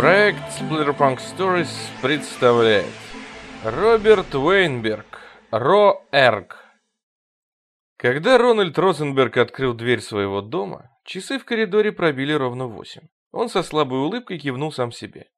Проект Splatterpunk Stories представляет Роберт Уэйнберг, Ро Эрг. Когда Рональд Розенберг открыл дверь своего дома, часы в коридоре пробили ровно восемь. Он со слабой улыбкой кивнул сам себе.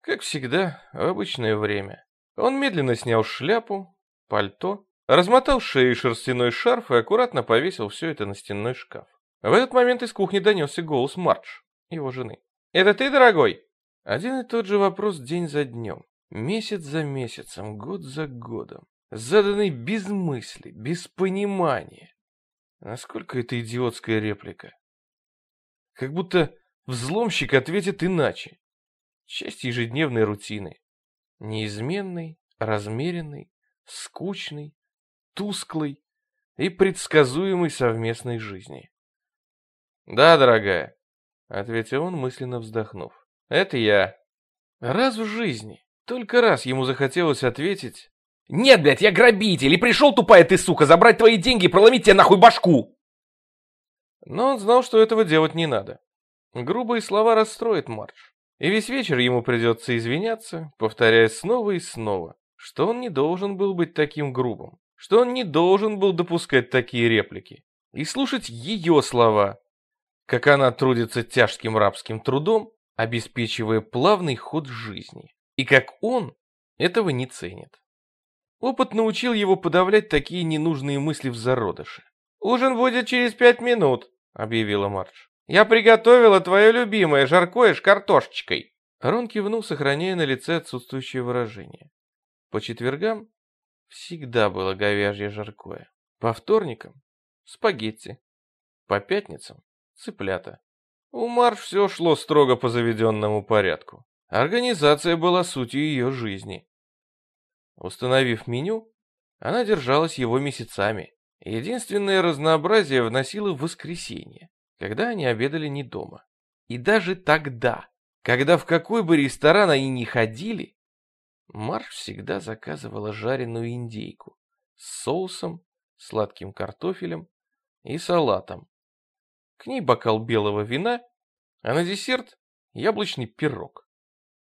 Как всегда, в обычное время. Он медленно снял шляпу, пальто, размотал шею шерстяной шарф и аккуратно повесил все это на стенной шкаф. В этот момент из кухни донесся голос Мардж, его жены. «Это ты, дорогой?» Один и тот же вопрос день за днем, месяц за месяцем, год за годом, заданный без мысли, без понимания. Насколько это идиотская реплика? Как будто взломщик ответит иначе. Часть ежедневной рутины. Неизменный, размеренный, скучный, тусклый и предсказуемой совместной жизни. «Да, дорогая», — ответил он, мысленно вздохнув. Это я. Раз в жизни, только раз ему захотелось ответить. Нет, блядь, я грабитель, и пришел, тупая ты, сука, забрать твои деньги и проломить тебе нахуй башку. Но он знал, что этого делать не надо. Грубые слова расстроят Мардж. И весь вечер ему придется извиняться, повторяя снова и снова, что он не должен был быть таким грубым, что он не должен был допускать такие реплики. И слушать ее слова, как она трудится тяжким рабским трудом, обеспечивая плавный ход жизни. И как он этого не ценит. Опыт научил его подавлять такие ненужные мысли в зародыше. «Ужин будет через пять минут», — объявила Мардж. «Я приготовила твое любимое жаркое с картошечкой». Рон кивнул, сохраняя на лице отсутствующее выражение. По четвергам всегда было говяжье жаркое. По вторникам — спагетти. По пятницам — цыплята. У Марш все шло строго по заведенному порядку. Организация была сутью ее жизни. Установив меню, она держалась его месяцами. Единственное разнообразие вносило воскресенье, когда они обедали не дома. И даже тогда, когда в какой бы ресторан они ни ходили, Марш всегда заказывала жареную индейку с соусом, сладким картофелем и салатом, к ней бокал белого вина, а на десерт яблочный пирог.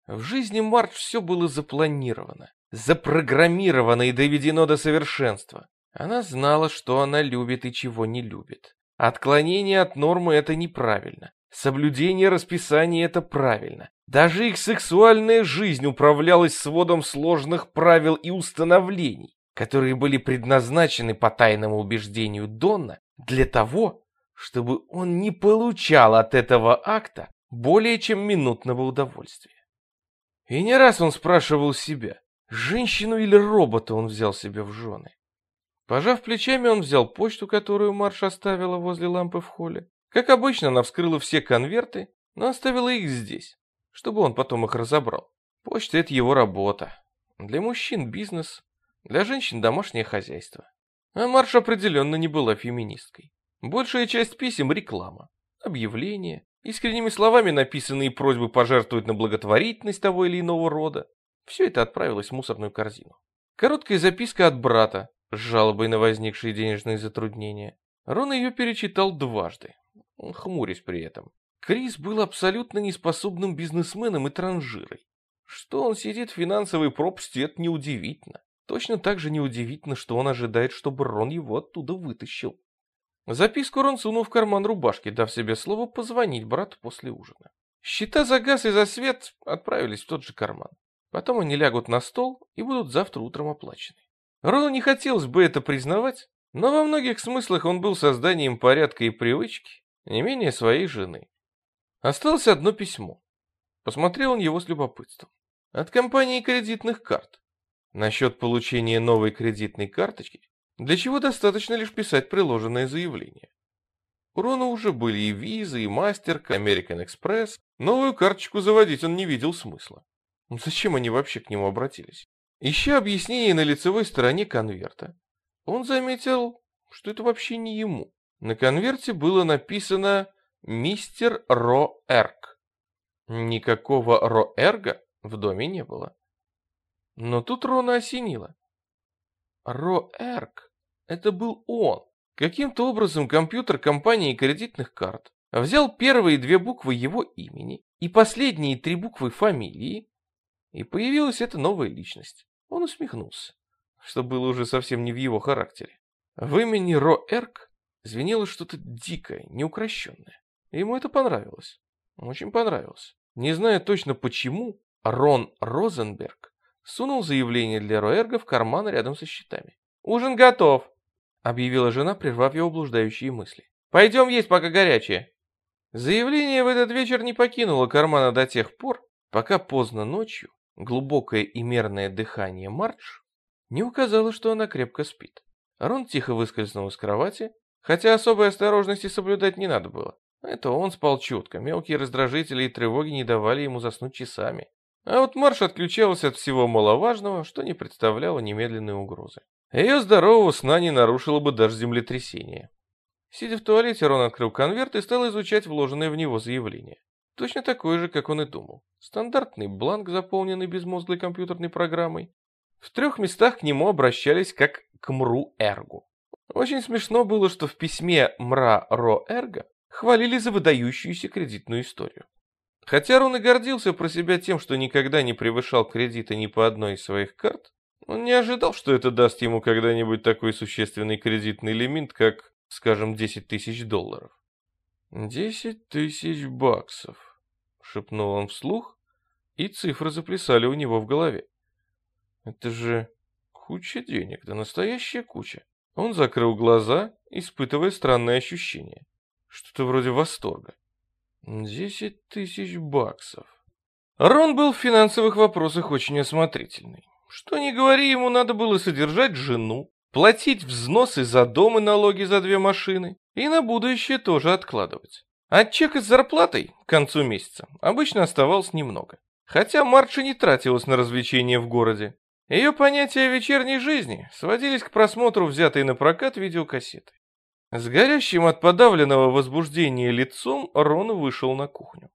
В жизни Марч все было запланировано, запрограммировано и доведено до совершенства. Она знала, что она любит и чего не любит. Отклонение от нормы — это неправильно. Соблюдение расписания — это правильно. Даже их сексуальная жизнь управлялась сводом сложных правил и установлений, которые были предназначены по тайному убеждению Донна для того, чтобы он не получал от этого акта более чем минутного удовольствия. И не раз он спрашивал себя, женщину или робота он взял себе в жены. Пожав плечами, он взял почту, которую Марш оставила возле лампы в холле. Как обычно, она вскрыла все конверты, но оставила их здесь, чтобы он потом их разобрал. Почта — это его работа. Для мужчин бизнес, для женщин домашнее хозяйство. А Марш определенно не была феминисткой. Большая часть писем – реклама, объявления, искренними словами написанные просьбы пожертвовать на благотворительность того или иного рода. Все это отправилось в мусорную корзину. Короткая записка от брата с жалобой на возникшие денежные затруднения. Рон ее перечитал дважды, хмурясь при этом. Крис был абсолютно неспособным бизнесменом и транжирой. Что он сидит в финансовой пропасти, это неудивительно. Точно так же неудивительно, что он ожидает, чтобы Рон его оттуда вытащил. Записку Рон сунул в карман рубашки, дав себе слово позвонить брату после ужина. Счета за газ и за свет отправились в тот же карман. Потом они лягут на стол и будут завтра утром оплачены. Рону не хотелось бы это признавать, но во многих смыслах он был созданием порядка и привычки, не менее своей жены. Осталось одно письмо. Посмотрел он его с любопытством. От компании кредитных карт. Насчет получения новой кредитной карточки, для чего достаточно лишь писать приложенное заявление. У Рона уже были и Visa, и Mastercard, American Express. Новую карточку заводить он не видел смысла. Ну, зачем они вообще к нему обратились? Ища объяснение на лицевой стороне конверта, он заметил, что это вообще не ему. На конверте было написано «Мистер Роэрк». Никакого Роэрга в доме не было. Но тут Рона осенило. Роэрк — это был он. Каким-то образом компьютер компании кредитных карт взял первые две буквы его имени и последние три буквы фамилии, и появилась эта новая личность. Он усмехнулся, что было уже совсем не в его характере. В имени Роэрк звенело что-то дикое, неукрощенное. Ему это понравилось. Очень понравилось. Не зная точно почему, Рон Розенберг сунул заявление для Роэрга в карман рядом со счетами. «Ужин готов!» — объявила жена, прервав его блуждающие мысли. «Пойдем есть, пока горячее!» Заявление в этот вечер не покинуло кармана до тех пор, пока поздно ночью глубокое и мерное дыхание Мардж не указало, что она крепко спит. Рон тихо выскользнул из кровати, хотя особой осторожности соблюдать не надо было. Это он спал чутко, мелкие раздражители и тревоги не давали ему заснуть часами. А вот Марш отключалась от всего маловажного, что не представляло немедленной угрозы. Ее здорового сна не нарушило бы даже землетрясение. Сидя в туалете, Рон открыл конверт и стал изучать вложенное в него заявление. Точно такой же, как он и думал. Стандартный бланк, заполненный безмозглой компьютерной программой. В трех местах к нему обращались как к Мру Эргу. Очень смешно было, что в письме Мра Ро Эрга хвалили за выдающуюся кредитную историю. Хотя Рон и гордился про себя тем, что никогда не превышал кредита ни по одной из своих карт, он не ожидал, что это даст ему когда-нибудь такой существенный кредитный лимит, как, скажем, 10 тысяч долларов. «Десять тысяч баксов», — шепнул он вслух, и цифры заплясали у него в голове. «Это же куча денег, да настоящая куча». Он закрыл глаза, испытывая странное ощущение. Что-то вроде восторга. Десять тысяч баксов. Рон был в финансовых вопросах очень осмотрительный. Что ни говори, ему надо было содержать жену, платить взносы за дом и налоги за две машины, и на будущее тоже откладывать. А чека с зарплатой к концу месяца обычно оставалось немного. Хотя Марча не тратилась на развлечения в городе. Ее понятия о вечерней жизни сводились к просмотру взятой на прокат видеокассеты. С горящим от подавленного возбуждения лицом Рон вышел на кухню.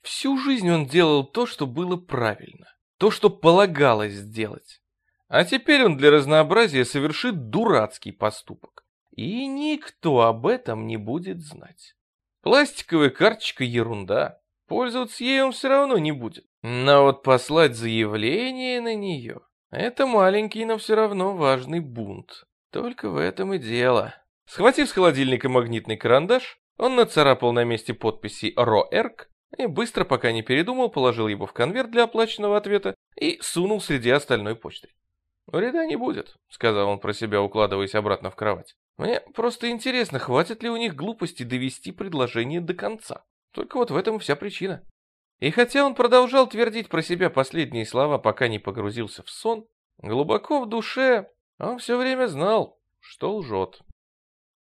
Всю жизнь он делал то, что было правильно, то, что полагалось сделать. А теперь он для разнообразия совершит дурацкий поступок. И никто об этом не будет знать. Пластиковая карточка ерунда, пользоваться ей он все равно не будет. Но вот послать заявление на нее — это маленький, но все равно важный бунт. Только в этом и дело. Схватив с холодильника магнитный карандаш, он нацарапал на месте подписи «Ро-Эрк» и быстро, пока не передумал, положил его в конверт для оплаченного ответа и сунул среди остальной почты. «Вреда не будет», — сказал он про себя, укладываясь обратно в кровать. «Мне просто интересно, хватит ли у них глупости довести предложение до конца. Только вот в этом вся причина». И хотя он продолжал твердить про себя последние слова, пока не погрузился в сон, глубоко в душе он все время знал, что лжет.